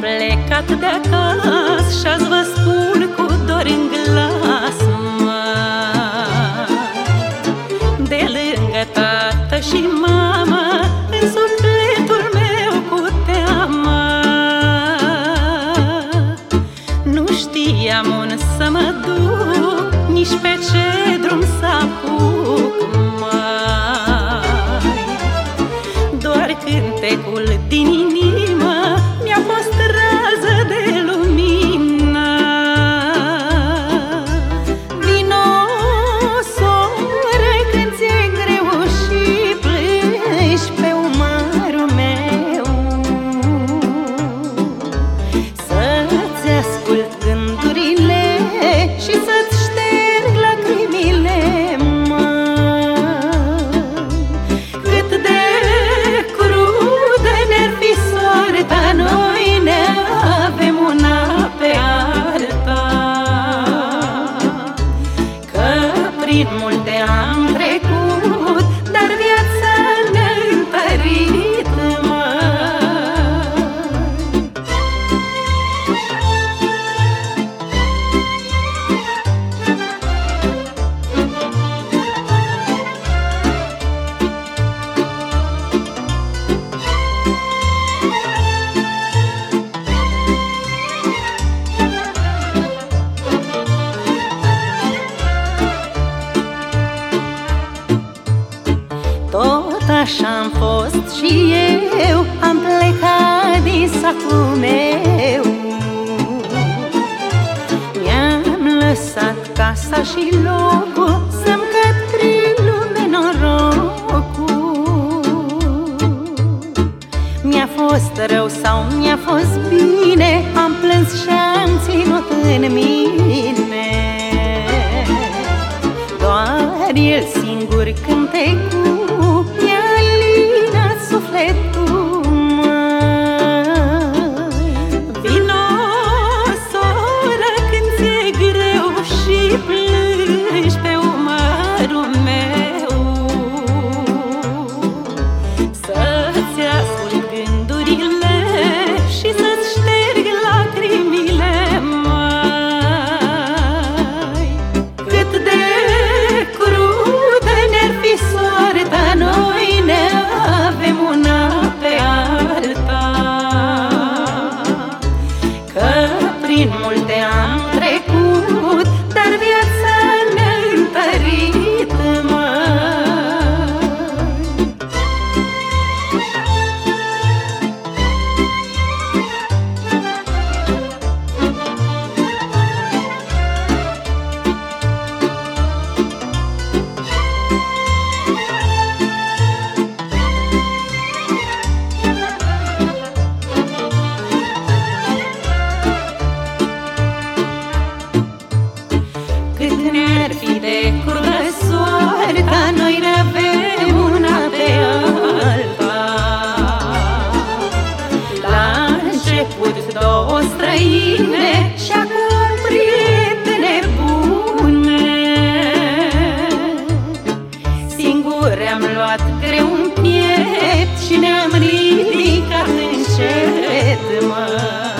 plecat de acasă Și azi vă spun cu dor în glas De lângă tată și mama În sufletul meu cu teamă. Nu știam unde să mă duc Nici pe ce Tot așa am fost și eu Am plecat din satul meu. Mi-am lăsat casa și locul Să-mi cad prin lume norocul. Mi-a fost rău sau mi-a fost bine Am plâns și am ținut în mine. Doar el singur cântecul bine și acum prietene bune. Singur am luat greu un piept și ne-am ridicat încet, mă.